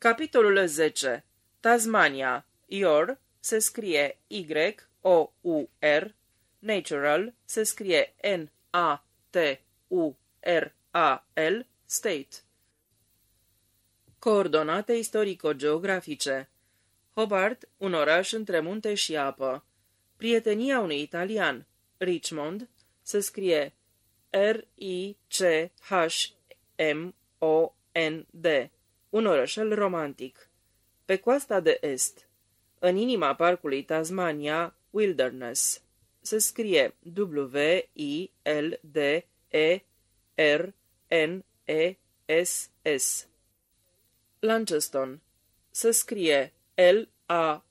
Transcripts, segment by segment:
Capitolul 10. Tasmania. Your se scrie Y-O-U-R. Natural se scrie N-A-T-U-R-A-L. State. Coordonate istorico-geografice Hobart, un oraș între munte și apă. Prietenia unui italian. Richmond se scrie R-I-C-H-M-O-N-D. Un orășel romantic. Pe coasta de est. În inima parcului Tasmania, Wilderness. Se scrie W-I-L-D-E-R-N-E-S-S. Launceston. Se scrie L-A-U-N-C-E-S-T-O-N.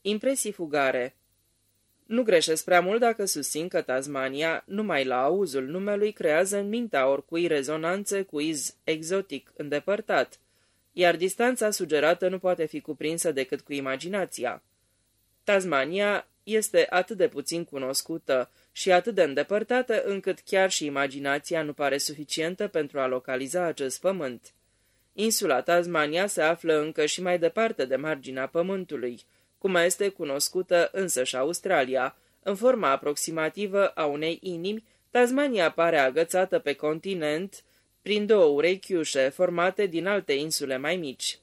Impresii fugare. Nu greșesc prea mult dacă susțin că Tasmania, numai la auzul numelui, creează în mintea oricui rezonanțe cu iz exotic îndepărtat, iar distanța sugerată nu poate fi cuprinsă decât cu imaginația. Tasmania este atât de puțin cunoscută și atât de îndepărtată încât chiar și imaginația nu pare suficientă pentru a localiza acest pământ. Insula Tasmania se află încă și mai departe de marginea pământului, cum este cunoscută însăși Australia. În forma aproximativă a unei inimi, Tasmania pare agățată pe continent prin două urechiușe formate din alte insule mai mici.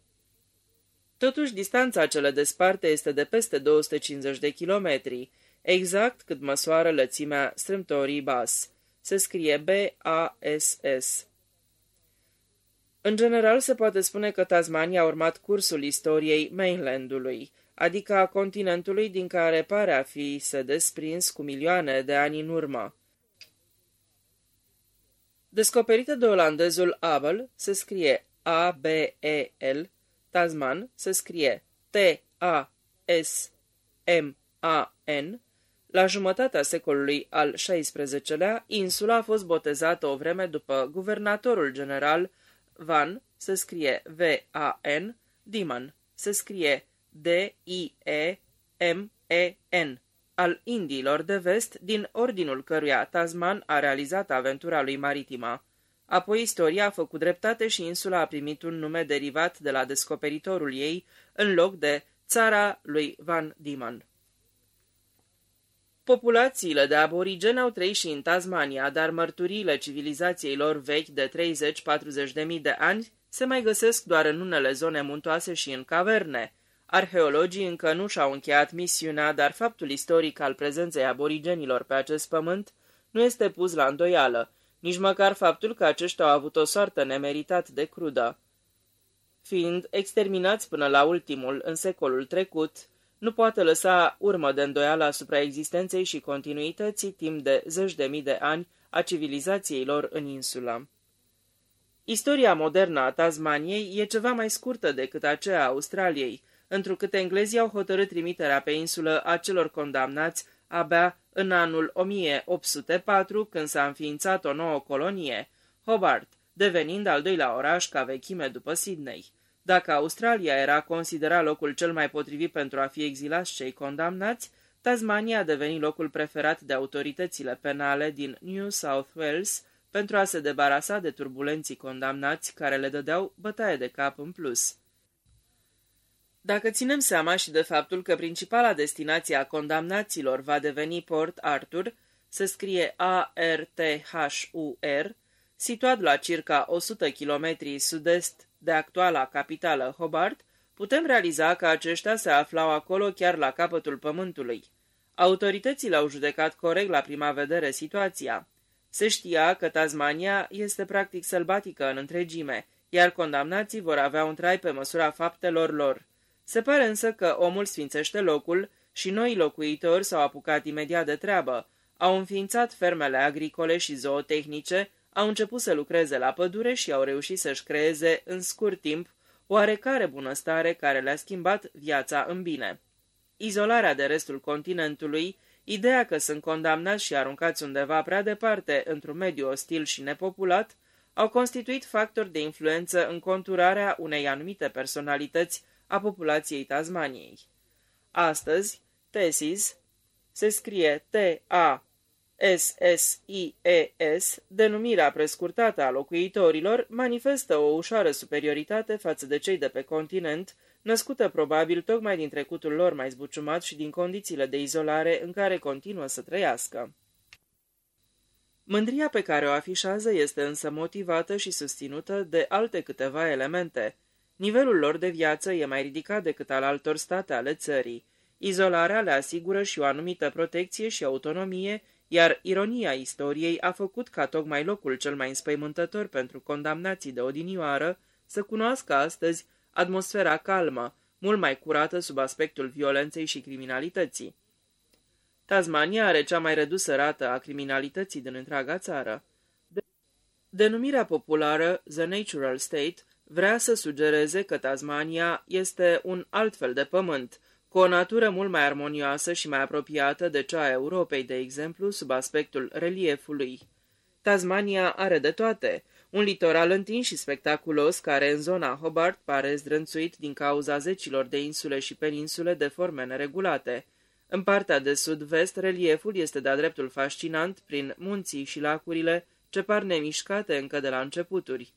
Totuși, distanța ce le desparte este de peste 250 de kilometri, exact cât măsoară lățimea strâmtorii Bas. Se scrie B-A-S-S. În general, se poate spune că Tasmania a urmat cursul istoriei mainlandului adică a continentului din care pare a fi se desprins cu milioane de ani în urmă. Descoperită de olandezul Abel, se scrie A-B-E-L, Tasman se scrie T-A-S-M-A-N, la jumătatea secolului al XVI-lea, insula a fost botezată o vreme după guvernatorul general Van, se scrie V-A-N, Diman, se scrie D-I-E-M-E-N, al Indiilor de vest, din ordinul căruia Tasman a realizat aventura lui maritima. Apoi istoria a făcut dreptate și insula a primit un nume derivat de la descoperitorul ei, în loc de țara lui Van Dieman. Populațiile de aborigeni au trăit și în Tasmania, dar mărturiile civilizației lor vechi de 30-40 de mii de ani se mai găsesc doar în unele zone muntoase și în caverne. Arheologii încă nu și-au încheiat misiunea, dar faptul istoric al prezenței aborigenilor pe acest pământ nu este pus la îndoială, nici măcar faptul că aceștia au avut o soartă nemeritat de crudă. Fiind exterminați până la ultimul în secolul trecut, nu poate lăsa urmă de îndoială asupra existenței și continuității timp de zeci de mii de ani a civilizației lor în insulă. Istoria modernă a Tasmaniei e ceva mai scurtă decât aceea a Australiei, întrucât englezii au hotărât trimiterea pe insulă a celor condamnați abia în anul 1804, când s-a înființat o nouă colonie, Hobart, devenind al doilea oraș ca vechime după Sydney. Dacă Australia era considerat locul cel mai potrivit pentru a fi exilați cei condamnați, Tasmania a devenit locul preferat de autoritățile penale din New South Wales pentru a se debarasa de turbulenții condamnați care le dădeau bătaie de cap în plus. Dacă ținem seama și de faptul că principala destinație a condamnaților va deveni Port Arthur, se scrie A-R-T-H-U-R, situat la circa 100 km sud-est de actuala capitală Hobart, putem realiza că aceștia se aflau acolo chiar la capătul pământului. Autoritățile au judecat corect la prima vedere situația. Se știa că Tasmania este practic sălbatică în întregime, iar condamnații vor avea un trai pe măsura faptelor lor. Se pare însă că omul sfințește locul și noi locuitori s-au apucat imediat de treabă. Au înființat fermele agricole și zootehnice, au început să lucreze la pădure și au reușit să-și creeze în scurt timp oarecare bunăstare care le-a schimbat viața în bine. Izolarea de restul continentului, ideea că sunt condamnați și aruncați undeva prea departe într-un mediu ostil și nepopulat, au constituit factori de influență în conturarea unei anumite personalități a populației Tasmaniei. Astăzi, Tesis se scrie T-A SSIES, denumirea prescurtată a locuitorilor, manifestă o ușoară superioritate față de cei de pe continent, născută probabil tocmai din trecutul lor mai zbuciumat și din condițiile de izolare în care continuă să trăiască. Mândria pe care o afișează este însă motivată și susținută de alte câteva elemente. Nivelul lor de viață e mai ridicat decât al altor state ale țării. Izolarea le asigură și o anumită protecție și autonomie, iar ironia istoriei a făcut ca tocmai locul cel mai înspăimântător pentru condamnații de odinioară să cunoască astăzi atmosfera calmă, mult mai curată sub aspectul violenței și criminalității. Tasmania are cea mai redusă rată a criminalității din întreaga țară. Denumirea populară The Natural State vrea să sugereze că Tasmania este un alt fel de pământ, cu o natură mult mai armonioasă și mai apropiată de cea a Europei, de exemplu, sub aspectul reliefului. Tasmania are de toate, un litoral întins și spectaculos care în zona Hobart pare zdrânțuit din cauza zecilor de insule și peninsule de forme neregulate. În partea de sud-vest, relieful este de-a dreptul fascinant prin munții și lacurile ce par nemișcate încă de la începuturi.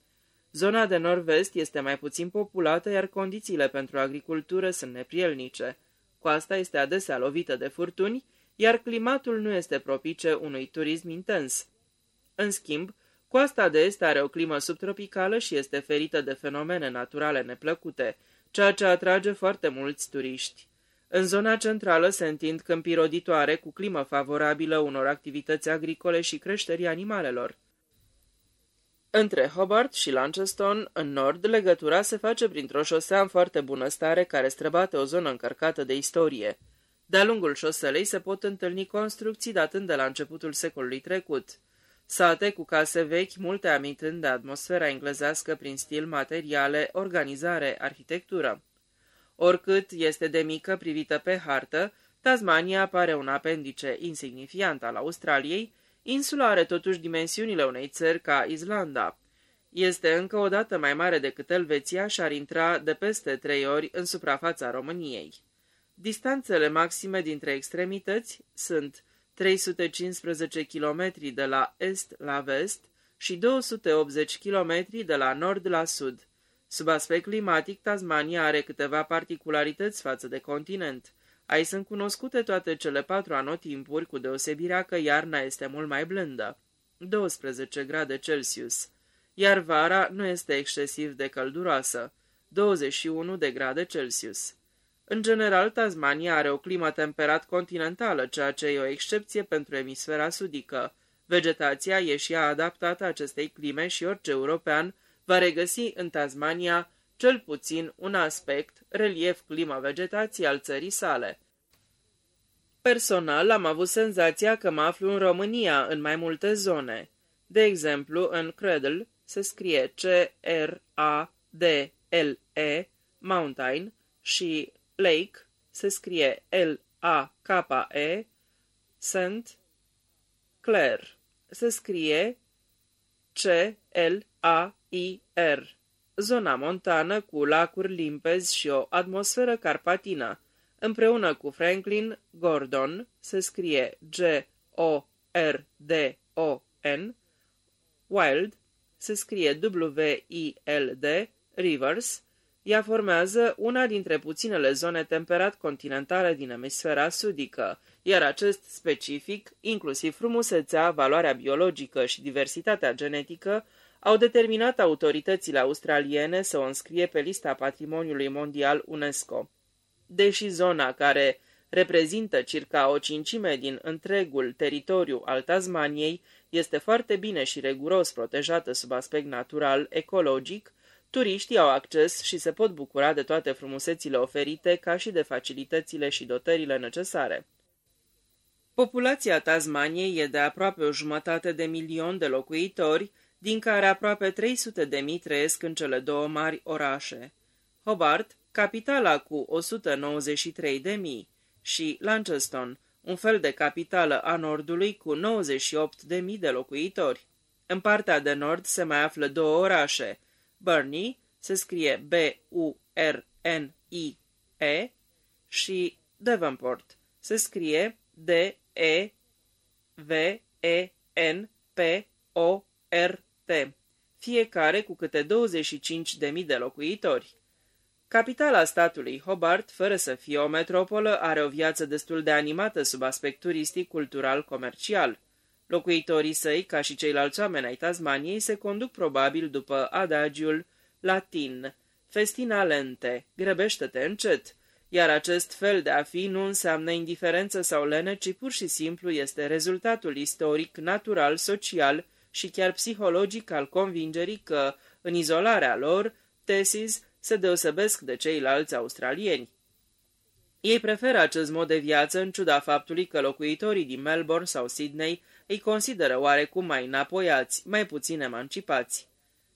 Zona de nord-vest este mai puțin populată, iar condițiile pentru agricultură sunt neprielnice. Coasta este adesea lovită de furtuni, iar climatul nu este propice unui turism intens. În schimb, coasta de est are o climă subtropicală și este ferită de fenomene naturale neplăcute, ceea ce atrage foarte mulți turiști. În zona centrală se întind câmpii roditoare cu climă favorabilă unor activități agricole și creșterii animalelor. Între Hobart și Launceston, în nord, legătura se face printr-o șosea în foarte bună stare care străbate o zonă încărcată de istorie. De-a lungul șoselei se pot întâlni construcții datând de la începutul secolului trecut. Sate cu case vechi, multe amintând de atmosfera englezească prin stil, materiale, organizare, arhitectură. Oricât este de mică privită pe hartă, Tasmania pare un apendice insignifiant al Australiei, insula are totuși dimensiunile unei țări ca Islanda. Este încă o dată mai mare decât Elveția și ar intra de peste trei ori în suprafața României. Distanțele maxime dintre extremități sunt 315 km de la est la vest și 280 km de la nord la sud. Sub aspect climatic, Tasmania are câteva particularități față de continent. Aici sunt cunoscute toate cele patru anotimpuri, cu deosebirea că iarna este mult mai blândă, 12 grade Celsius, iar vara nu este excesiv de călduroasă, 21 de grade Celsius. În general, Tasmania are o climă temperat continentală, ceea ce e o excepție pentru emisfera sudică. Vegetația e și ea adaptată acestei clime și orice european va regăsi în Tasmania cel puțin un aspect, relief, clima, vegetație al țării sale. Personal, am avut senzația că mă aflu în România, în mai multe zone. De exemplu, în Cradle se scrie C-R-A-D-L-E, Mountain, și Lake se scrie L-A-K-E, St. Clair se scrie C-L-A IR, zona montană cu lacuri limpezi și o atmosferă carpatină. Împreună cu Franklin Gordon se scrie G-O-R-D-O-N, Wild se scrie W-I-L-D, Rivers, ea formează una dintre puținele zone temperat continentale din emisfera sudică, iar acest specific, inclusiv frumusețea, valoarea biologică și diversitatea genetică, au determinat autoritățile australiene să o înscrie pe lista patrimoniului mondial UNESCO. Deși zona care reprezintă circa o cincime din întregul teritoriu al Tasmaniei este foarte bine și reguros protejată sub aspect natural, ecologic, turiștii au acces și se pot bucura de toate frumusețile oferite, ca și de facilitățile și dotările necesare. Populația Tasmaniei e de aproape o jumătate de milion de locuitori, din care aproape 300 de mii trăiesc în cele două mari orașe. Hobart, capitala cu 193 de mii, și Launceston, un fel de capitală a nordului cu 98 de mii de locuitori. În partea de nord se mai află două orașe, Burnie, se scrie B-U-R-N-I-E, și Devonport, se scrie D-E-V-E T-E-N-P-O-R-T, fiecare cu câte 25.000 de locuitori. Capitala statului Hobart, fără să fie o metropolă, are o viață destul de animată sub aspect turistic, cultural, comercial. Locuitorii săi, ca și ceilalți oameni ai Tasmaniei, se conduc probabil după adagiul latin, festina lente, grăbește-te încet, iar acest fel de a fi nu înseamnă indiferență sau lene, ci pur și simplu este rezultatul istoric, natural, social și chiar psihologic al convingerii că, în izolarea lor, tesis se deosebesc de ceilalți australieni. Ei preferă acest mod de viață în ciuda faptului că locuitorii din Melbourne sau Sydney îi consideră oarecum mai înapoiați, mai puțin emancipați.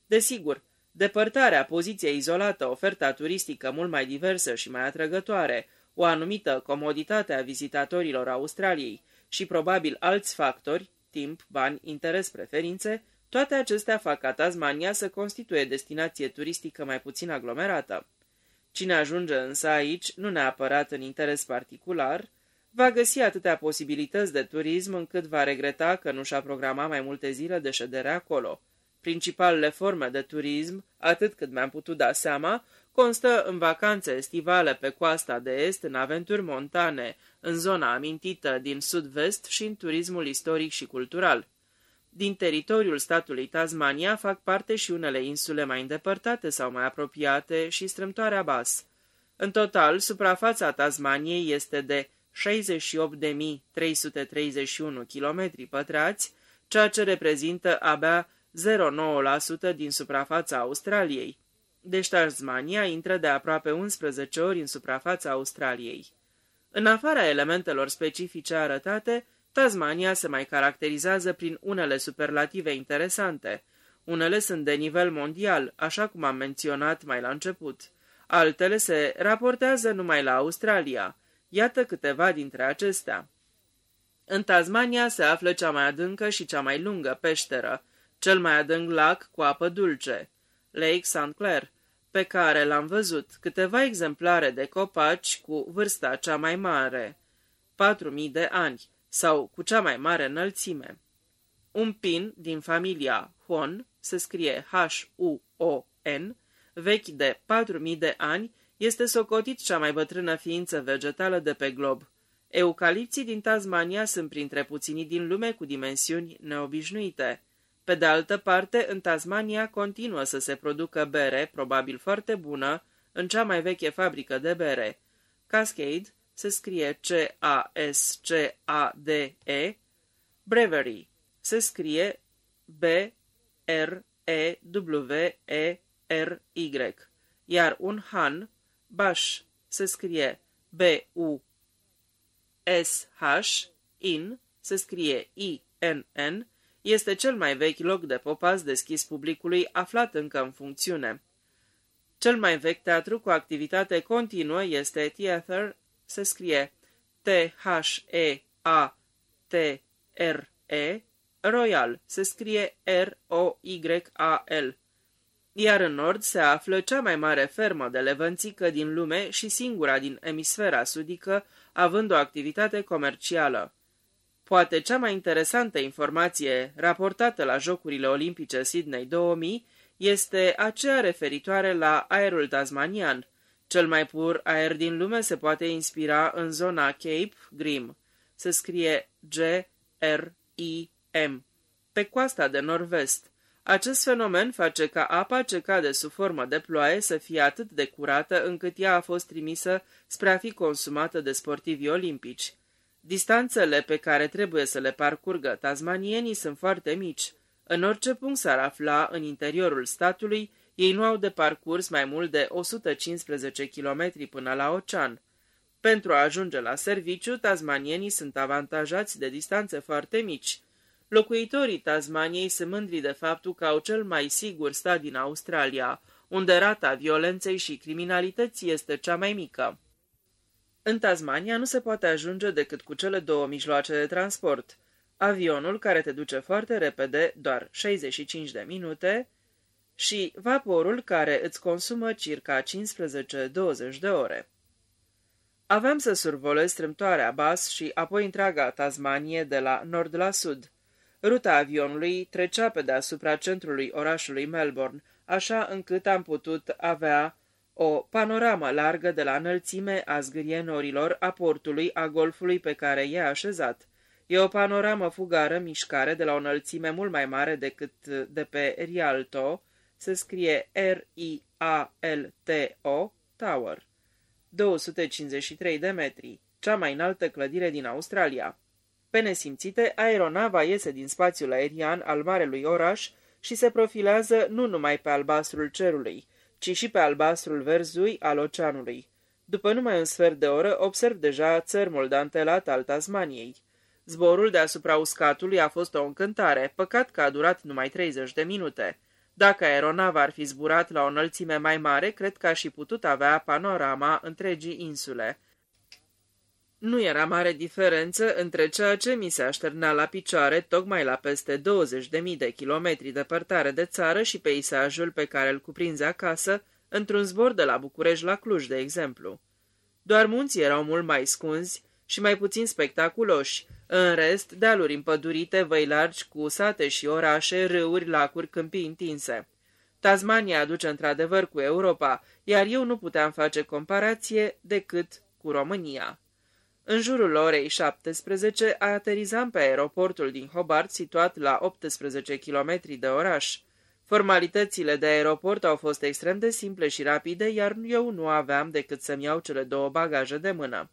Desigur, depărtarea, poziției izolată, oferta turistică mult mai diversă și mai atrăgătoare, o anumită comoditate a vizitatorilor Australiei și probabil alți factori, timp, bani, interes, preferințe, toate acestea fac ca Tasmania să constituie destinație turistică mai puțin aglomerată. Cine ajunge însă aici, nu neapărat în interes particular, va găsi atâtea posibilități de turism încât va regreta că nu și-a programat mai multe zile de ședere acolo. Principalele forme de turism, atât cât mi-am putut da seama, constă în vacanțe estivale pe coasta de est, în aventuri montane, în zona amintită din sud-vest și în turismul istoric și cultural. Din teritoriul statului Tasmania fac parte și unele insule mai îndepărtate sau mai apropiate și strâmtoarea Bas. În total, suprafața Tasmaniei este de 68.331 km pătrați, ceea ce reprezintă abia 0,9% din suprafața Australiei. Deci Tasmania intră de aproape 11 ori în suprafața Australiei. În afara elementelor specifice arătate, Tasmania se mai caracterizează prin unele superlative interesante. Unele sunt de nivel mondial, așa cum am menționat mai la început. Altele se raportează numai la Australia. Iată câteva dintre acestea. În Tasmania se află cea mai adâncă și cea mai lungă peșteră, cel mai adânc lac cu apă dulce, Lake St. Clair, pe care l-am văzut, câteva exemplare de copaci cu vârsta cea mai mare, 4.000 de ani, sau cu cea mai mare înălțime. Un pin din familia Huon, se scrie H-U-O-N, vechi de 4.000 de ani, este socotit cea mai bătrână ființă vegetală de pe glob. Eucalipții din Tasmania sunt printre puținii din lume cu dimensiuni neobișnuite. Pe de altă parte, în Tasmania continuă să se producă bere, probabil foarte bună, în cea mai veche fabrică de bere. Cascade se scrie C-A-S-C-A-D-E, Brewery se scrie B-R-E-W-E-R-Y, iar un Han, Bash, se scrie B-U-S-H, In, se scrie I-N-N, este cel mai vechi loc de popas deschis publicului aflat încă în funcțiune. Cel mai vechi teatru cu activitate continuă este Theater, se scrie T-H-E-A-T-R-E, Royal, se scrie R-O-Y-A-L. Iar în nord se află cea mai mare fermă de levănțică din lume și singura din emisfera sudică, având o activitate comercială. Poate cea mai interesantă informație raportată la Jocurile Olimpice Sydney 2000 este aceea referitoare la aerul tasmanian. Cel mai pur aer din lume se poate inspira în zona Cape Grim. Se scrie G-R-I-M. Pe coasta de nord-vest. Acest fenomen face ca apa ce cade sub formă de ploaie să fie atât de curată încât ea a fost trimisă spre a fi consumată de sportivii olimpici. Distanțele pe care trebuie să le parcurgă tasmanienii sunt foarte mici. În orice punct s-ar afla în interiorul statului, ei nu au de parcurs mai mult de 115 km până la ocean. Pentru a ajunge la serviciu, tasmanienii sunt avantajați de distanțe foarte mici. Locuitorii Tasmaniei se mândri de faptul că au cel mai sigur stat din Australia, unde rata violenței și criminalității este cea mai mică. În Tasmania nu se poate ajunge decât cu cele două mijloace de transport. Avionul, care te duce foarte repede, doar 65 de minute, și vaporul, care îți consumă circa 15-20 de ore. Aveam să survolez strâmtoarea Bas și apoi întreaga Tasmanie de la nord la sud. Ruta avionului trecea pe deasupra centrului orașului Melbourne, așa încât am putut avea o panoramă largă de la înălțime a zgârienorilor a portului a golfului pe care e așezat. E o panoramă fugară mișcare de la o înălțime mult mai mare decât de pe Rialto, se scrie R-I-A-L-T-O, Tower, 253 de metri, cea mai înaltă clădire din Australia. Pe nesimțite, aeronava iese din spațiul aerian al marelui oraș și se profilează nu numai pe albastrul cerului, ci și pe albastrul verzui al oceanului. După numai un sfert de oră, observ deja țărmul dantelat al Tasmaniei. Zborul deasupra uscatului a fost o încântare, păcat că a durat numai 30 de minute. Dacă aeronava ar fi zburat la o înălțime mai mare, cred că aș fi putut avea panorama întregii insule. Nu era mare diferență între ceea ce mi se așternea la picioare, tocmai la peste 20.000 de kilometri departare de țară și peisajul pe care îl cuprinze acasă, într-un zbor de la București la Cluj, de exemplu. Doar munții erau mult mai scunzi și mai puțin spectaculoși, în rest, dealuri împădurite, văi largi cu sate și orașe, râuri, lacuri, câmpii întinse. Tasmania aduce într-adevăr cu Europa, iar eu nu puteam face comparație decât cu România. În jurul orei 17 aterizam pe aeroportul din Hobart, situat la 18 km de oraș. Formalitățile de aeroport au fost extrem de simple și rapide, iar eu nu aveam decât să-mi iau cele două bagaje de mână.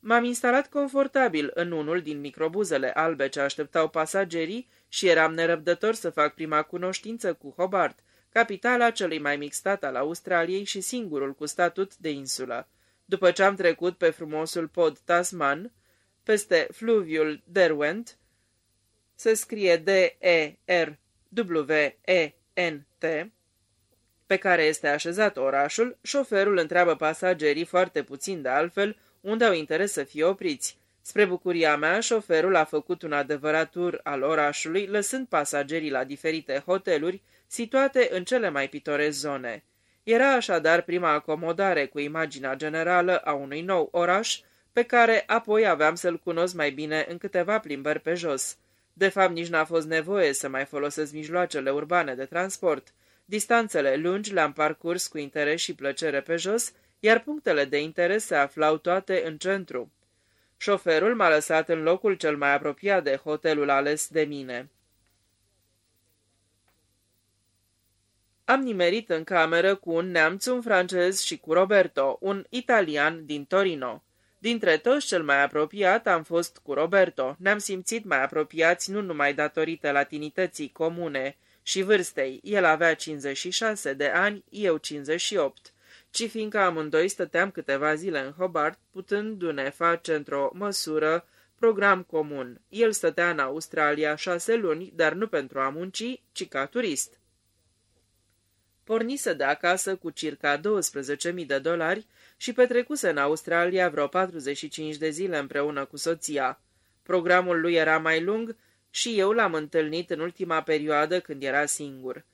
M-am instalat confortabil în unul din microbuzele albe ce așteptau pasagerii și eram nerăbdător să fac prima cunoștință cu Hobart, capitala celui mai mic stat al Australiei și singurul cu statut de insulă. După ce am trecut pe frumosul pod Tasman, peste fluviul Derwent, se scrie D-E-R-W-E-N-T, pe care este așezat orașul, șoferul întreabă pasagerii foarte puțin de altfel unde au interes să fie opriți. Spre bucuria mea, șoferul a făcut un adevărat tur al orașului, lăsând pasagerii la diferite hoteluri situate în cele mai pitore zone. Era așadar prima acomodare cu imaginea generală a unui nou oraș, pe care apoi aveam să-l cunosc mai bine în câteva plimbări pe jos. De fapt, nici n-a fost nevoie să mai folosesc mijloacele urbane de transport. Distanțele lungi le-am parcurs cu interes și plăcere pe jos, iar punctele de interes se aflau toate în centru. Șoferul m-a lăsat în locul cel mai apropiat de hotelul ales de mine. Am nimerit în cameră cu un neamț, un francez și cu Roberto, un italian din Torino. Dintre toți cel mai apropiat am fost cu Roberto. Ne-am simțit mai apropiați nu numai datorită latinității comune și vârstei. El avea 56 de ani, eu 58 ci fiindcă amândoi stăteam câteva zile în Hobart, putându-ne face într-o măsură program comun. El stătea în Australia șase luni, dar nu pentru a munci, ci ca turist. Pornise de acasă cu circa 12.000 de dolari și petrecuse în Australia vreo 45 de zile împreună cu soția. Programul lui era mai lung și eu l-am întâlnit în ultima perioadă când era singur.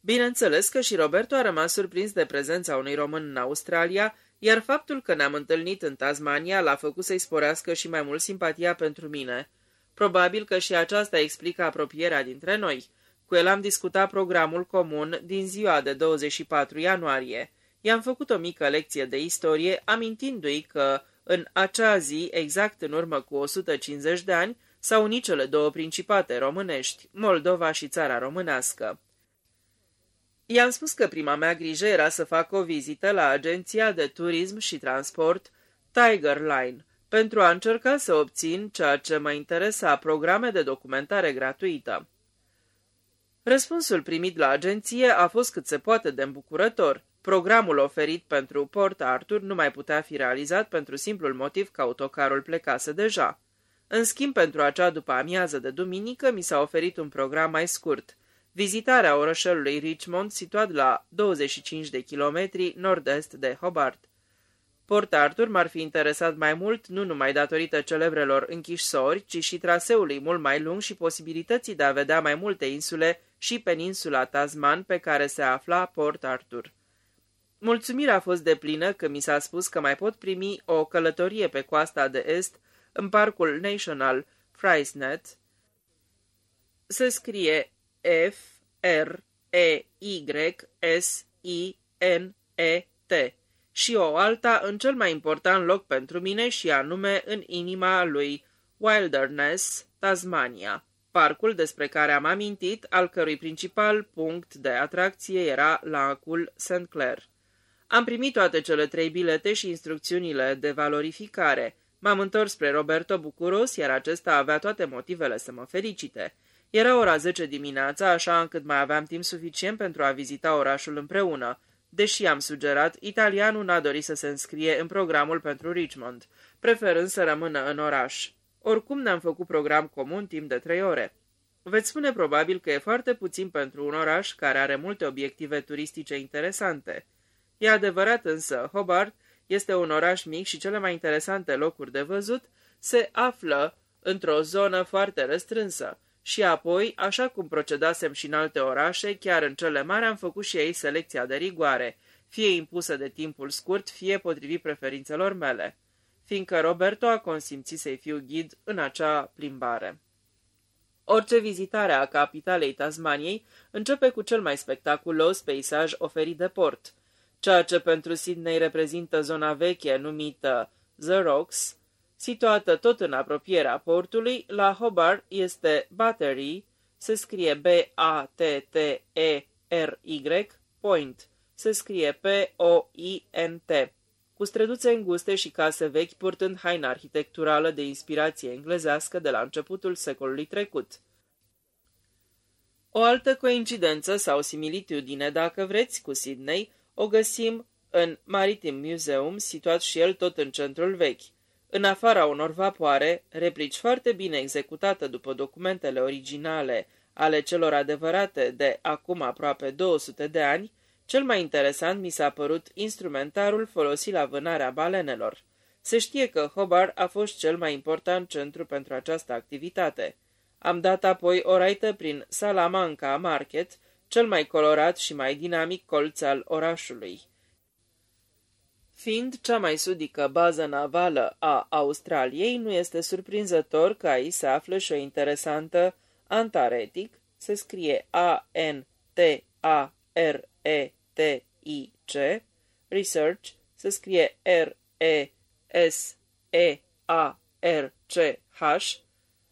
Bineînțeles că și Roberto a rămas surprins de prezența unui român în Australia, iar faptul că ne-am întâlnit în Tasmania l-a făcut să-i sporească și mai mult simpatia pentru mine. Probabil că și aceasta explică apropierea dintre noi. Cu el am discutat programul comun din ziua de 24 ianuarie. I-am făcut o mică lecție de istorie, amintindu-i că în acea zi, exact în urmă cu 150 de ani, s-au unit cele două principate românești, Moldova și țara românească. I-am spus că prima mea grijă era să fac o vizită la agenția de turism și transport Tiger Line, pentru a încerca să obțin ceea ce mă interesa, programe de documentare gratuită. Răspunsul primit la agenție a fost cât se poate de îmbucurător. Programul oferit pentru Port Arthur nu mai putea fi realizat pentru simplul motiv că autocarul plecase deja. În schimb, pentru acea după amiază de duminică, mi s-a oferit un program mai scurt – vizitarea orășelului Richmond, situat la 25 de kilometri nord-est de Hobart. Port Arthur m-ar fi interesat mai mult, nu numai datorită celebrelor închișori, ci și traseului mult mai lung și posibilității de a vedea mai multe insule și peninsula Tasman pe care se afla Port Arthur. Mulțumirea a fost deplină că mi s-a spus că mai pot primi o călătorie pe coasta de est în parcul National Friesnet, se scrie F-R-E-Y-S-I-N-E-T și o alta în cel mai important loc pentru mine și anume în inima lui Wilderness, Tasmania, parcul despre care am amintit, al cărui principal punct de atracție era lacul St. Clair. Am primit toate cele trei bilete și instrucțiunile de valorificare. M-am întors spre Roberto bucuros, iar acesta avea toate motivele să mă felicite. Era ora 10 dimineața, așa încât mai aveam timp suficient pentru a vizita orașul împreună. Deși am sugerat, italianul n-a dorit să se înscrie în programul pentru Richmond, preferând să rămână în oraș. Oricum ne-am făcut program comun timp de trei ore. Veți spune probabil că e foarte puțin pentru un oraș care are multe obiective turistice interesante. E adevărat însă, Hobart este un oraș mic și cele mai interesante locuri de văzut se află într-o zonă foarte restrânsă. Și apoi, așa cum procedasem și în alte orașe, chiar în cele mari am făcut și ei selecția de rigoare, fie impusă de timpul scurt, fie potrivit preferințelor mele, fiindcă Roberto a consimțit să-i fiu ghid în acea plimbare. Orice vizitare a capitalei Tasmaniei începe cu cel mai spectaculos peisaj oferit de port – ceea ce pentru Sydney reprezintă zona veche numită The Rocks, situată tot în apropierea portului, la Hobart este Battery, se scrie B-A-T-T-E-R-Y, Point, se scrie P-O-I-N-T, cu străduțe înguste și case vechi purtând haina arhitecturală de inspirație englezească de la începutul secolului trecut. O altă coincidență sau similitudine, dacă vreți, cu Sydney, o găsim în Maritime Museum, situat și el tot în centrul vechi. În afara unor vapoare, replici foarte bine executate după documentele originale ale celor adevărate de acum aproape 200 de ani, cel mai interesant mi s-a părut instrumentarul folosit la vânarea balenelor. Se știe că Hobart a fost cel mai important centru pentru această activitate. Am dat apoi o raită prin Salamanca Market, cel mai colorat și mai dinamic colț al orașului. Fiind cea mai sudică bază navală a Australiei, nu este surprinzător că aici se află și o interesantă Antaretic, se scrie A-N-T-A-R-E-T-I-C, Research, se scrie R-E-S-E-A-R-C-H,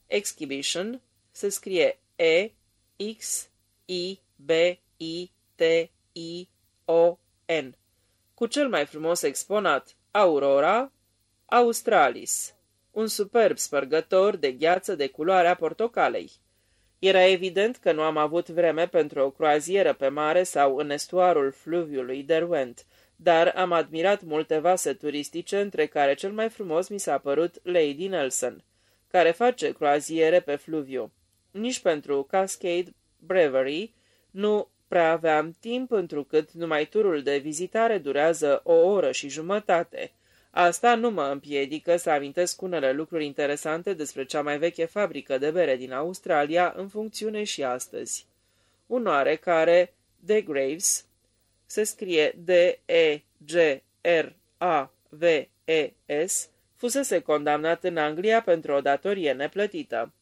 Exhibition, se scrie E-X-I B-I-T-I-O-N, cu cel mai frumos exponat, Aurora Australis, un superb spărgător de gheață de culoarea portocalei. Era evident că nu am avut vreme pentru o croazieră pe mare sau în estuarul fluviului Derwent, dar am admirat multe vase turistice, între care cel mai frumos mi s-a părut Lady Nelson, care face croaziere pe fluviu. Nici pentru Cascade Brewery nu prea aveam timp, întrucât numai turul de vizitare durează o oră și jumătate. Asta nu mă împiedică să amintesc unele lucruri interesante despre cea mai veche fabrică de bere din Australia, în funcțiune și astăzi. Un oarecare De Graves se scrie D-E-G-R-A-V-E-S, fusese condamnat în Anglia pentru o datorie neplătită.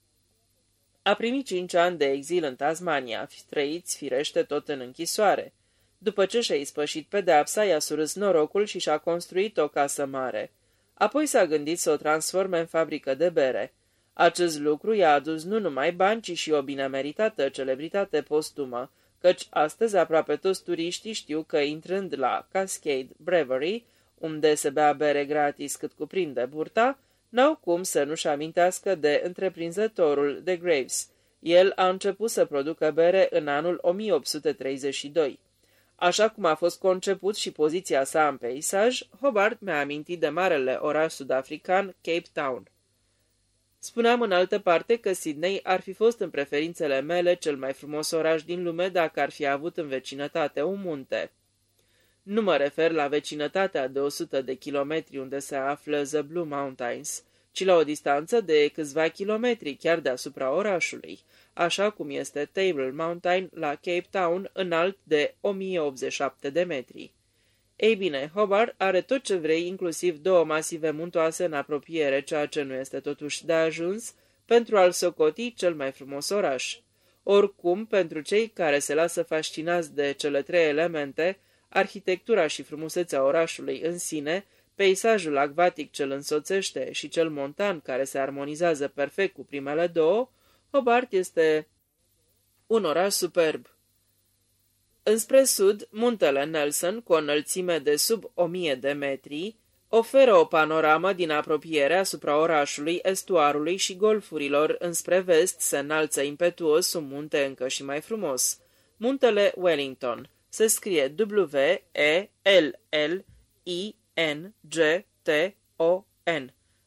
A primit cinci ani de exil în Tasmania, trăiți firește tot în închisoare. După ce și-a ispășit pedeapsa, i-a surâs norocul și și-a construit o casă mare. Apoi s-a gândit să o transforme în fabrică de bere. Acest lucru i-a adus nu numai bani, ci și o bine meritată celebritate postumă, căci astăzi aproape toți turiștii știu că intrând la Cascade Brewery, unde se bea bere gratis cât cuprinde burta, N-au cum să nu-și amintească de întreprinzătorul de Graves. El a început să producă bere în anul 1832. Așa cum a fost conceput și poziția sa în peisaj, Hobart mi-a amintit de marele oraș sudafrican Cape Town. Spuneam în altă parte că Sydney ar fi fost în preferințele mele cel mai frumos oraș din lume dacă ar fi avut în vecinătate un munte. Nu mă refer la vecinătatea de 100 de kilometri unde se află The Blue Mountains, ci la o distanță de câțiva kilometri chiar deasupra orașului, așa cum este Table Mountain la Cape Town, înalt de 1087 de metri. Ei bine, Hobart are tot ce vrei, inclusiv două masive muntoase în apropiere, ceea ce nu este totuși de ajuns, pentru a-l socoti cel mai frumos oraș. Oricum, pentru cei care se lasă fascinați de cele trei elemente, arhitectura și frumusețea orașului în sine, peisajul acvatic ce îl însoțește și cel montan care se armonizează perfect cu primele două, Hobart este un oraș superb. Înspre sud, muntele Nelson, cu o înălțime de sub 1000 de metri, oferă o panoramă din apropiere asupra orașului, estuarului și golfurilor. Înspre vest se înalță impetuos un munte încă și mai frumos. Muntele Wellington se scrie W-E-L-L-I-N-G-T-O-N,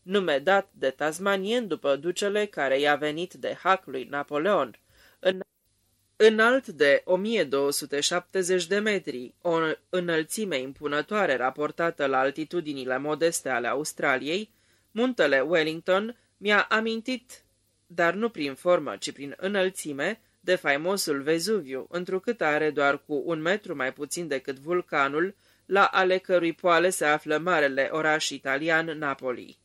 nume dat de tasmanien după ducele care i-a venit de hac lui Napoleon. În Înalt de 1270 de metri, o înălțime impunătoare raportată la altitudinile modeste ale Australiei, muntele Wellington mi-a amintit, dar nu prin formă, ci prin înălțime, de faimosul Vezuviu, întrucât are doar cu un metru mai puțin decât vulcanul, la ale cărui poale se află marele oraș italian Napoli.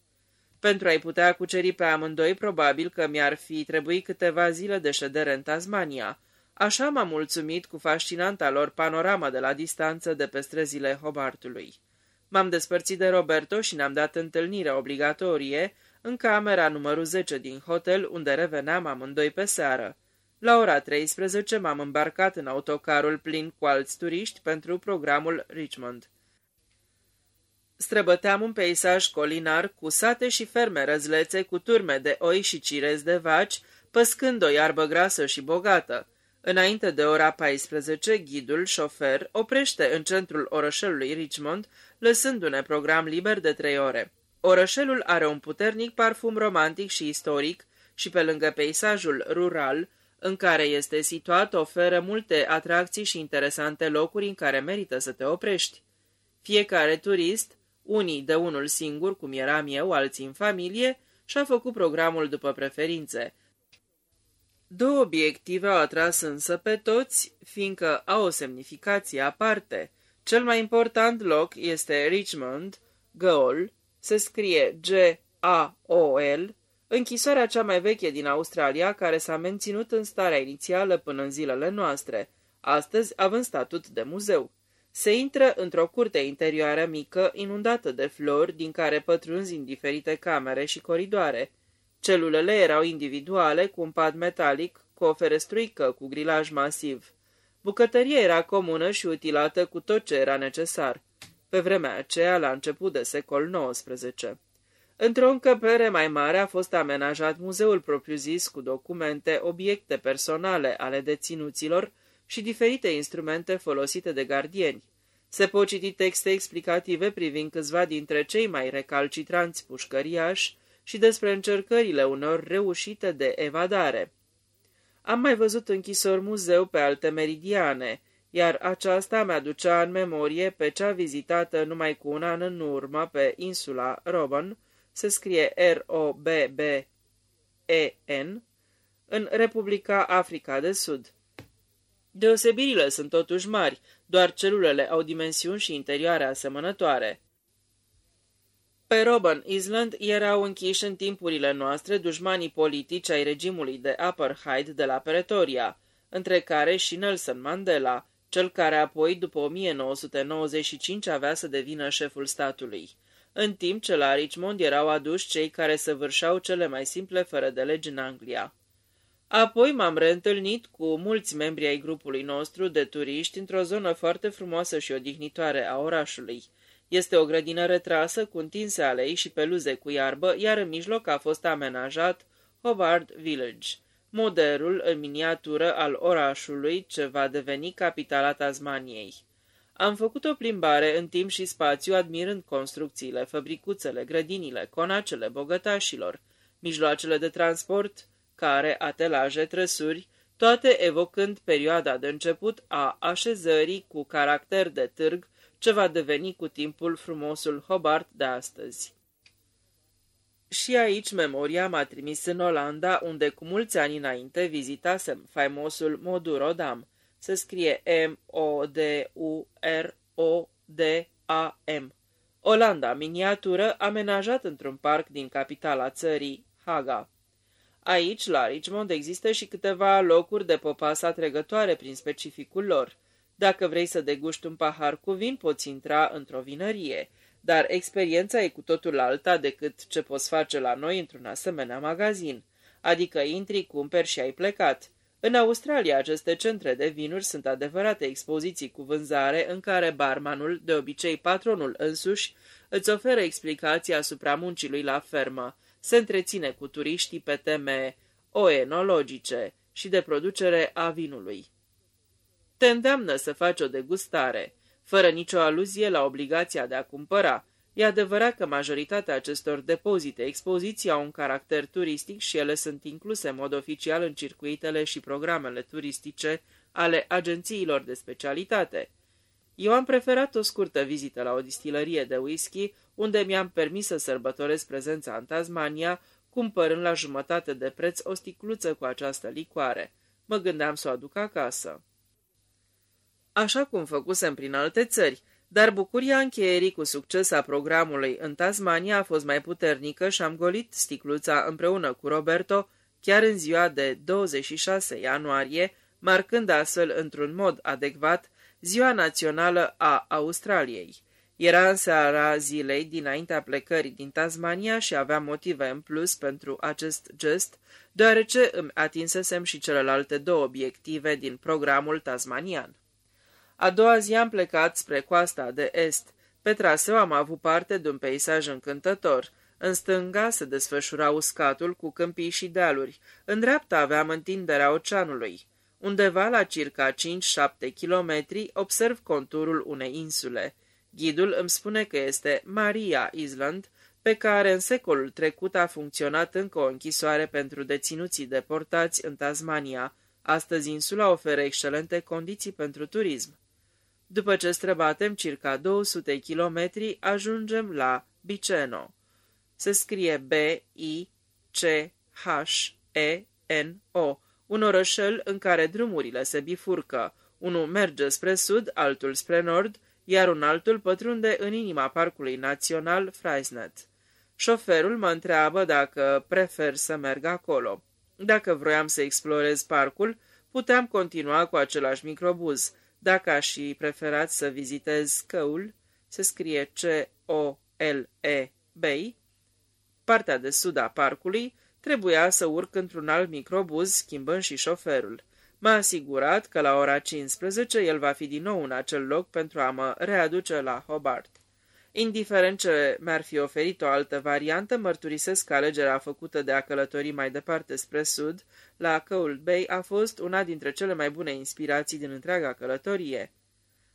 Pentru a-i putea cuceri pe amândoi, probabil că mi-ar fi trebuit câteva zile de ședere în Tasmania, Așa m-am mulțumit cu fascinanta lor panorama de la distanță de pe străzile Hobartului. M-am despărțit de Roberto și ne-am dat întâlnire obligatorie în camera numărul 10 din hotel, unde reveneam amândoi pe seară. La ora 13 m-am îmbarcat în autocarul plin cu alți turiști pentru programul Richmond. Străbăteam un peisaj colinar cu sate și ferme răzlețe cu turme de oi și cirezi de vaci, păscând o iarbă grasă și bogată. Înainte de ora 14, ghidul, șofer, oprește în centrul orășelului Richmond, lăsându-ne program liber de trei ore. Orășelul are un puternic parfum romantic și istoric și pe lângă peisajul rural, în care este situat, oferă multe atracții și interesante locuri în care merită să te oprești. Fiecare turist, unii de unul singur, cum eram eu, alții în familie, și-a făcut programul după preferințe – Două obiective au atras însă pe toți, fiindcă au o semnificație aparte. Cel mai important loc este Richmond, Gaol, se scrie G-A-O-L, închisoarea cea mai veche din Australia, care s-a menținut în starea inițială până în zilele noastre, astăzi având statut de muzeu. Se intră într-o curte interioară mică, inundată de flori, din care pătrunzi în diferite camere și coridoare. Celulele erau individuale, cu un pad metalic, cu o ferestruică cu grilaj masiv. Bucătăria era comună și utilată cu tot ce era necesar. Pe vremea aceea, la început de secol XIX. Într-o încăpere mai mare a fost amenajat muzeul propriu-zis cu documente, obiecte personale ale deținuților și diferite instrumente folosite de gardieni. Se pot citi texte explicative privind câțiva dintre cei mai recalcitranți pușcăriași, și despre încercările unor reușite de evadare. Am mai văzut închisori muzeu pe alte meridiane, iar aceasta mi-aducea în memorie pe cea vizitată numai cu un an în urmă pe insula Robben, se scrie R-O-B-B-E-N, în Republica Africa de Sud. Deosebirile sunt totuși mari, doar celulele au dimensiuni și interioare asemănătoare. Pe Robben Island erau închiși în timpurile noastre dușmanii politici ai regimului de apartheid de la Pretoria, între care și Nelson Mandela, cel care apoi, după 1995, avea să devină șeful statului. În timp ce la Richmond erau aduși cei care săvârșeau cele mai simple fără de legi în Anglia. Apoi m-am reîntâlnit cu mulți membri ai grupului nostru de turiști într-o zonă foarte frumoasă și odihnitoare a orașului. Este o grădină retrasă cu întinse alei și peluze cu iarbă, iar în mijloc a fost amenajat Hobart Village, modelul în miniatură al orașului ce va deveni capitala Tasmaniei. Am făcut o plimbare în timp și spațiu admirând construcțiile, fabricuțele, grădinile, conacele bogătașilor, mijloacele de transport, care, atelaje, trăsuri, toate evocând perioada de început a așezării cu caracter de târg ce va deveni cu timpul frumosul Hobart de astăzi. Și aici memoria m-a trimis în Olanda, unde cu mulți ani înainte vizitasem faimosul Modurodam. Se scrie M-O-D-U-R-O-D-A-M. Olanda, miniatură, amenajat într-un parc din capitala țării, Haga. Aici, la Richmond, există și câteva locuri de popas atrăgătoare prin specificul lor. Dacă vrei să deguști un pahar cu vin, poți intra într-o vinărie, dar experiența e cu totul alta decât ce poți face la noi într-un asemenea magazin, adică intri, cumperi și ai plecat. În Australia, aceste centre de vinuri sunt adevărate expoziții cu vânzare în care barmanul, de obicei patronul însuși, îți oferă explicații asupra muncii lui la fermă, se întreține cu turiștii pe teme oenologice și de producere a vinului. Te îndeamnă să faci o degustare, fără nicio aluzie la obligația de a cumpăra. E adevărat că majoritatea acestor depozite expoziții au un caracter turistic și ele sunt incluse în mod oficial în circuitele și programele turistice ale agențiilor de specialitate. Eu am preferat o scurtă vizită la o distilărie de whisky, unde mi-am permis să sărbătoresc prezența în Tasmania, cumpărând la jumătate de preț o sticluță cu această licoare. Mă gândeam să o aduc acasă. Așa cum făcusem prin alte țări, dar bucuria încheierii cu succes a programului în Tasmania a fost mai puternică și am golit sticluța împreună cu Roberto chiar în ziua de 26 ianuarie, marcând astfel într-un mod adecvat ziua națională a Australiei. Era în seara zilei dinaintea plecării din Tasmania și aveam motive în plus pentru acest gest, deoarece îmi atinsesem și celelalte două obiective din programul tasmanian. A doua zi am plecat spre coasta de est. Pe traseu am avut parte de un peisaj încântător. În stânga se desfășura uscatul cu câmpii și dealuri. În dreapta aveam întinderea oceanului. Undeva la circa 5-7 kilometri observ conturul unei insule. Ghidul îmi spune că este Maria Island, pe care în secolul trecut a funcționat încă o închisoare pentru deținuții deportați în Tasmania. Astăzi insula oferă excelente condiții pentru turism. După ce străbatem circa 200 kilometri, ajungem la Biceno. Se scrie B-I-C-H-E-N-O, un orășel în care drumurile se bifurcă. Unul merge spre sud, altul spre nord, iar un altul pătrunde în inima Parcului Național Freisnet. Șoferul mă întreabă dacă prefer să merg acolo. Dacă vroiam să explorez parcul, puteam continua cu același microbuz. Dacă aș fi preferat să vizitez căul, se scrie C-O-L-E Bay, partea de sud a parcului, trebuia să urc într-un alt microbuz, schimbând și șoferul. M-a asigurat că la ora 15 el va fi din nou în acel loc pentru a mă readuce la Hobart. Indiferent ce mi-ar fi oferit o altă variantă, mărturisesc că alegerea făcută de a călători mai departe spre sud, la Cold Bay, a fost una dintre cele mai bune inspirații din întreaga călătorie.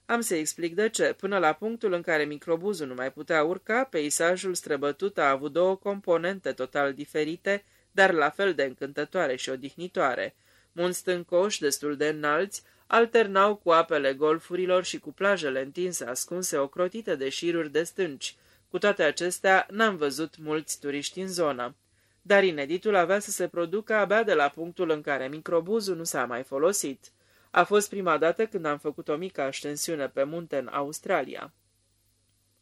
Am să explic de ce. Până la punctul în care microbuzul nu mai putea urca, peisajul străbătut a avut două componente total diferite, dar la fel de încântătoare și odihnitoare. Munți stâncoși destul de înalți, alternau cu apele golfurilor și cu plajele întinse ascunse ocrotite de șiruri de stânci. Cu toate acestea, n-am văzut mulți turiști în zonă. Dar ineditul avea să se producă abia de la punctul în care microbuzul nu s-a mai folosit. A fost prima dată când am făcut o mică ascensiune pe munte în Australia.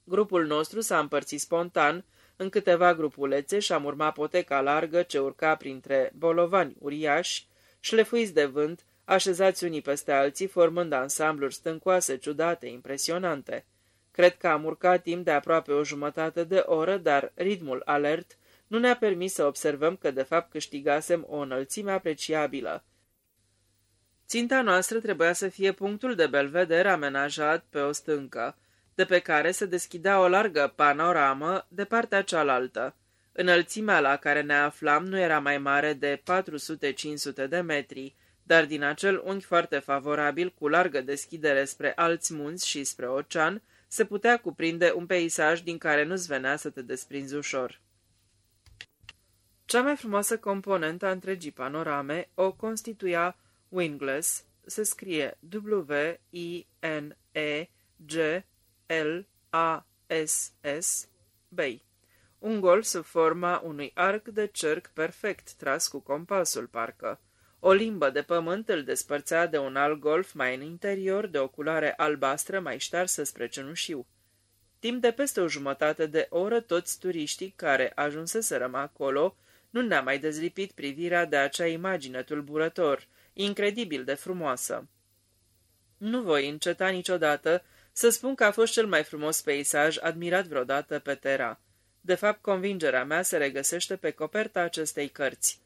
Grupul nostru s-a împărțit spontan în câteva grupulețe și am urmat poteca largă ce urca printre bolovani uriași, șlefuiți de vânt, așezați unii peste alții, formând ansambluri stâncoase, ciudate, impresionante. Cred că am urcat timp de aproape o jumătate de oră, dar ritmul alert nu ne-a permis să observăm că de fapt câștigasem o înălțime apreciabilă. Ținta noastră trebuia să fie punctul de belveder amenajat pe o stâncă, de pe care se deschidea o largă panoramă de partea cealaltă. Înălțimea la care ne aflam nu era mai mare de 400-500 de metri, dar din acel unghi foarte favorabil, cu largă deschidere spre alți munți și spre ocean, se putea cuprinde un peisaj din care nu-ți venea să te desprinzi ușor. Cea mai frumoasă componentă a întregii panorame o constituia Winglass, se scrie W-I-N-E-G-L-A-S-S, Bay. Un gol sub forma unui arc de cerc perfect tras cu compasul, parcă. O limbă de pământ îl despărțea de un alt golf mai în interior, de o culoare albastră mai ștarsă spre cenușiu. Timp de peste o jumătate de oră, toți turiștii care ajunseserăm acolo nu ne-a mai dezlipit privirea de acea imagine tulburător, incredibil de frumoasă. Nu voi înceta niciodată să spun că a fost cel mai frumos peisaj admirat vreodată pe Terra. De fapt, convingerea mea se regăsește pe coperta acestei cărți.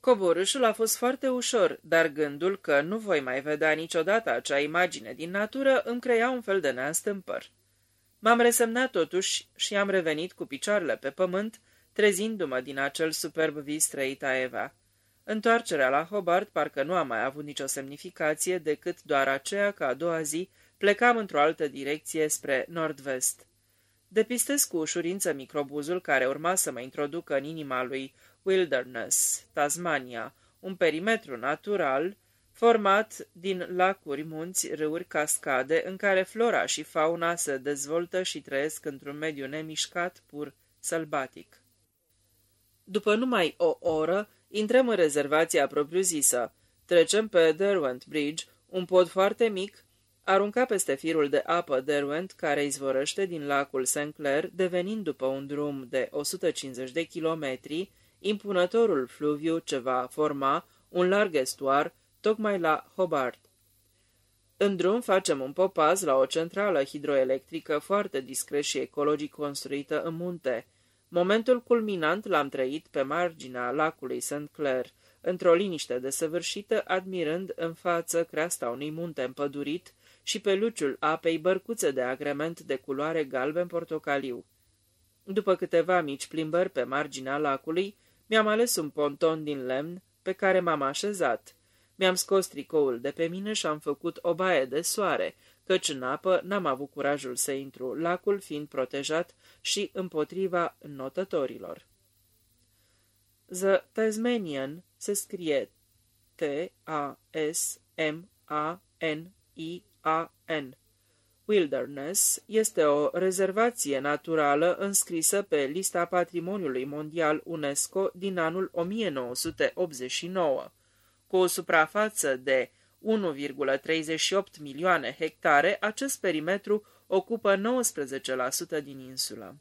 Cob Coborâșul a fost foarte ușor, dar gândul că nu voi mai vedea niciodată acea imagine din natură îmi crea un fel de neastâmpăr. M-am resemnat totuși și am revenit cu picioarele pe pământ, trezindu-mă din acel superb vis trăit a Eva. Întoarcerea la Hobart parcă nu a mai avut nicio semnificație decât doar aceea că a doua zi plecam într-o altă direcție spre nord-vest. Depistez cu ușurință microbuzul care urma să mă introducă în inima lui Wilderness, Tasmania, un perimetru natural format din lacuri, munți, râuri, cascade, în care flora și fauna se dezvoltă și trăiesc într-un mediu nemișcat, pur, sălbatic. După numai o oră, intrăm în rezervația propriu-zisă. Trecem pe Derwent Bridge, un pod foarte mic, arunca peste firul de apă Derwent, care izvorăște din lacul St. Clair, devenind după un drum de 150 de kilometri, impunătorul fluviu ce va forma un larg estuar tocmai la Hobart. În drum facem un popaz la o centrală hidroelectrică foarte discret și ecologic construită în munte. Momentul culminant l-am trăit pe marginea lacului St. Clair, într-o liniște desăvârșită, admirând în față creasta unui munte împădurit și pe luciul apei bărcuțe de agrement de culoare galben-portocaliu. După câteva mici plimbări pe marginea lacului, mi-am ales un ponton din lemn pe care m-am așezat. Mi-am scos tricoul de pe mine și am făcut o baie de soare, căci în apă n-am avut curajul să intru, lacul fiind protejat și împotriva notătorilor. The Tasmanian se scrie T-A-S-M-A-N-I-A-N. Wilderness este o rezervație naturală înscrisă pe lista Patrimoniului Mondial UNESCO din anul 1989, cu o suprafață de 1,38 milioane hectare, acest perimetru ocupă 19% din insulă.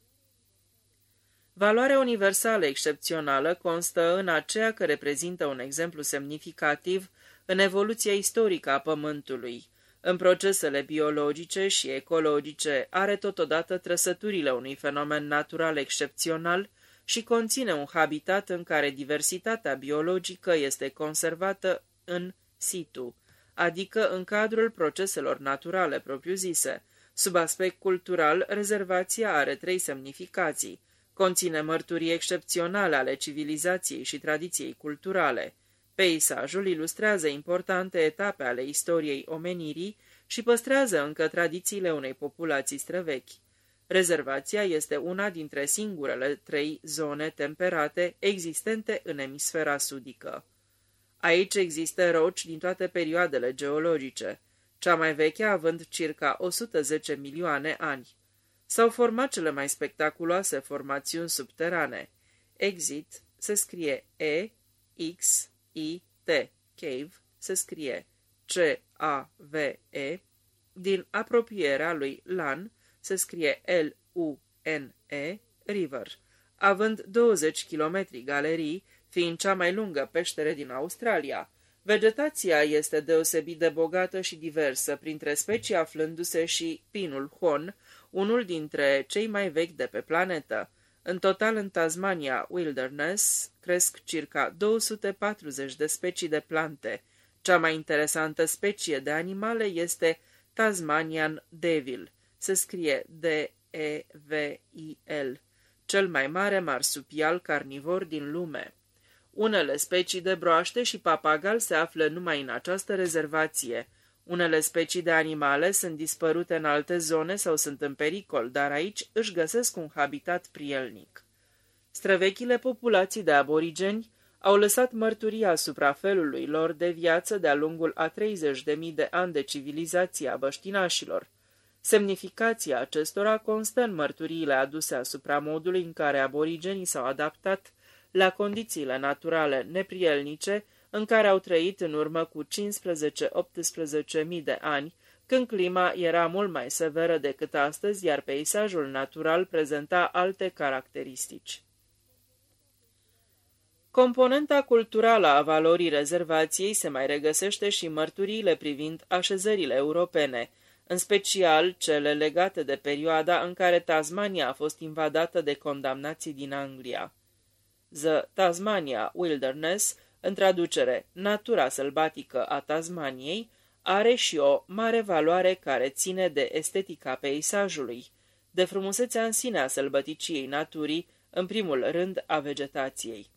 Valoarea universală excepțională constă în aceea că reprezintă un exemplu semnificativ în evoluția istorică a Pământului, în procesele biologice și ecologice are totodată trăsăturile unui fenomen natural excepțional și conține un habitat în care diversitatea biologică este conservată în situ, adică în cadrul proceselor naturale propriu-zise. Sub aspect cultural, rezervația are trei semnificații. Conține mărturii excepționale ale civilizației și tradiției culturale – Peisajul ilustrează importante etape ale istoriei omenirii și păstrează încă tradițiile unei populații străvechi. Rezervația este una dintre singurele trei zone temperate existente în emisfera sudică. Aici există roci din toate perioadele geologice, cea mai veche având circa 110 milioane ani. S-au format cele mai spectaculoase formațiuni subterane. Exit se scrie E, X, I-T, Cave, se scrie C-A-V-E, din apropierea lui Lan, se scrie L-U-N-E, River, având 20 km galerii, fiind cea mai lungă peștere din Australia. Vegetația este deosebit de bogată și diversă, printre specii aflându-se și pinul hon, unul dintre cei mai vechi de pe planetă. În total, în Tasmania Wilderness cresc circa 240 de specii de plante. Cea mai interesantă specie de animale este Tasmanian Devil. Se scrie D-E-V-I-L, cel mai mare marsupial carnivor din lume. Unele specii de broaște și papagal se află numai în această rezervație. Unele specii de animale sunt dispărute în alte zone sau sunt în pericol, dar aici își găsesc un habitat prielnic. Străvechile populații de aborigeni au lăsat mărturii asupra felului lor de viață de-a lungul a 30.000 de ani de civilizație a băștinașilor. Semnificația acestora constă în mărturiile aduse asupra modului în care aborigenii s-au adaptat la condițiile naturale neprielnice în care au trăit în urmă cu 15-18 mii de ani, când clima era mult mai severă decât astăzi, iar peisajul natural prezenta alte caracteristici. Componenta culturală a valorii rezervației se mai regăsește și mărturiile privind așezările europene, în special cele legate de perioada în care Tasmania a fost invadată de condamnații din Anglia. The Tasmania Wilderness, în traducere Natura sălbatică a Tasmaniei, are și o mare valoare care ține de estetica peisajului, de frumusețea în sine a sălbăticiei naturii, în primul rând a vegetației.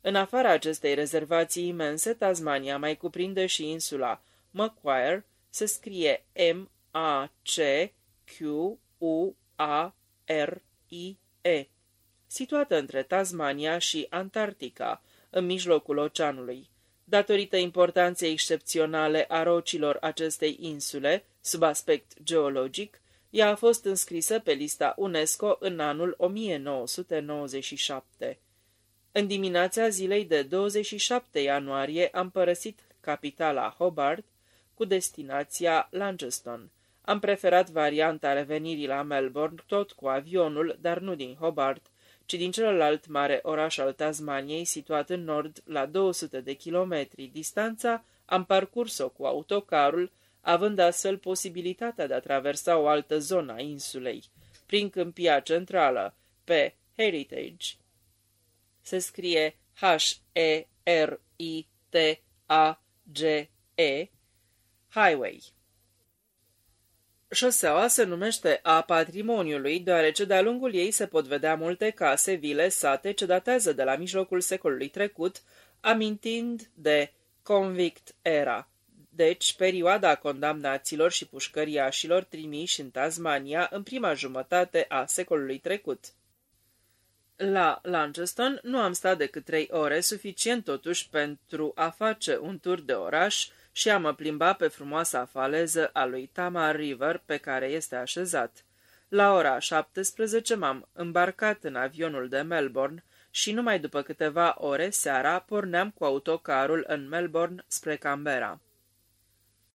În afara acestei rezervații imense, Tasmania mai cuprinde și insula Macquarie, se scrie M-A-C-Q-U-A-R-I-E, situată între Tasmania și Antarctica, în mijlocul oceanului. Datorită importanței excepționale a rocilor acestei insule, sub aspect geologic, ea a fost înscrisă pe lista UNESCO în anul 1997. În dimineața zilei de 27 ianuarie am părăsit capitala Hobart cu destinația Launceston. Am preferat varianta revenirii la Melbourne tot cu avionul, dar nu din Hobart, ci din celălalt mare oraș al Tasmaniei, situat în nord, la 200 de kilometri distanța, am parcurs-o cu autocarul, având astfel posibilitatea de a traversa o altă zonă a insulei, prin câmpia centrală, pe Heritage. Se scrie H-E-R-I-T-A-G-E, Highway. Șoseaua se numește a patrimoniului, deoarece de-a lungul ei se pot vedea multe case, vile, sate ce datează de la mijlocul secolului trecut, amintind de convict era, deci perioada condamnaților și pușcăriașilor trimiși în Tasmania în prima jumătate a secolului trecut. La Launceston nu am stat decât trei ore, suficient totuși pentru a face un tur de oraș, și a mă plimba pe frumoasa faleză a lui Tamar River pe care este așezat. La ora 17 m-am îmbarcat în avionul de Melbourne și numai după câteva ore seara porneam cu autocarul în Melbourne spre Canberra.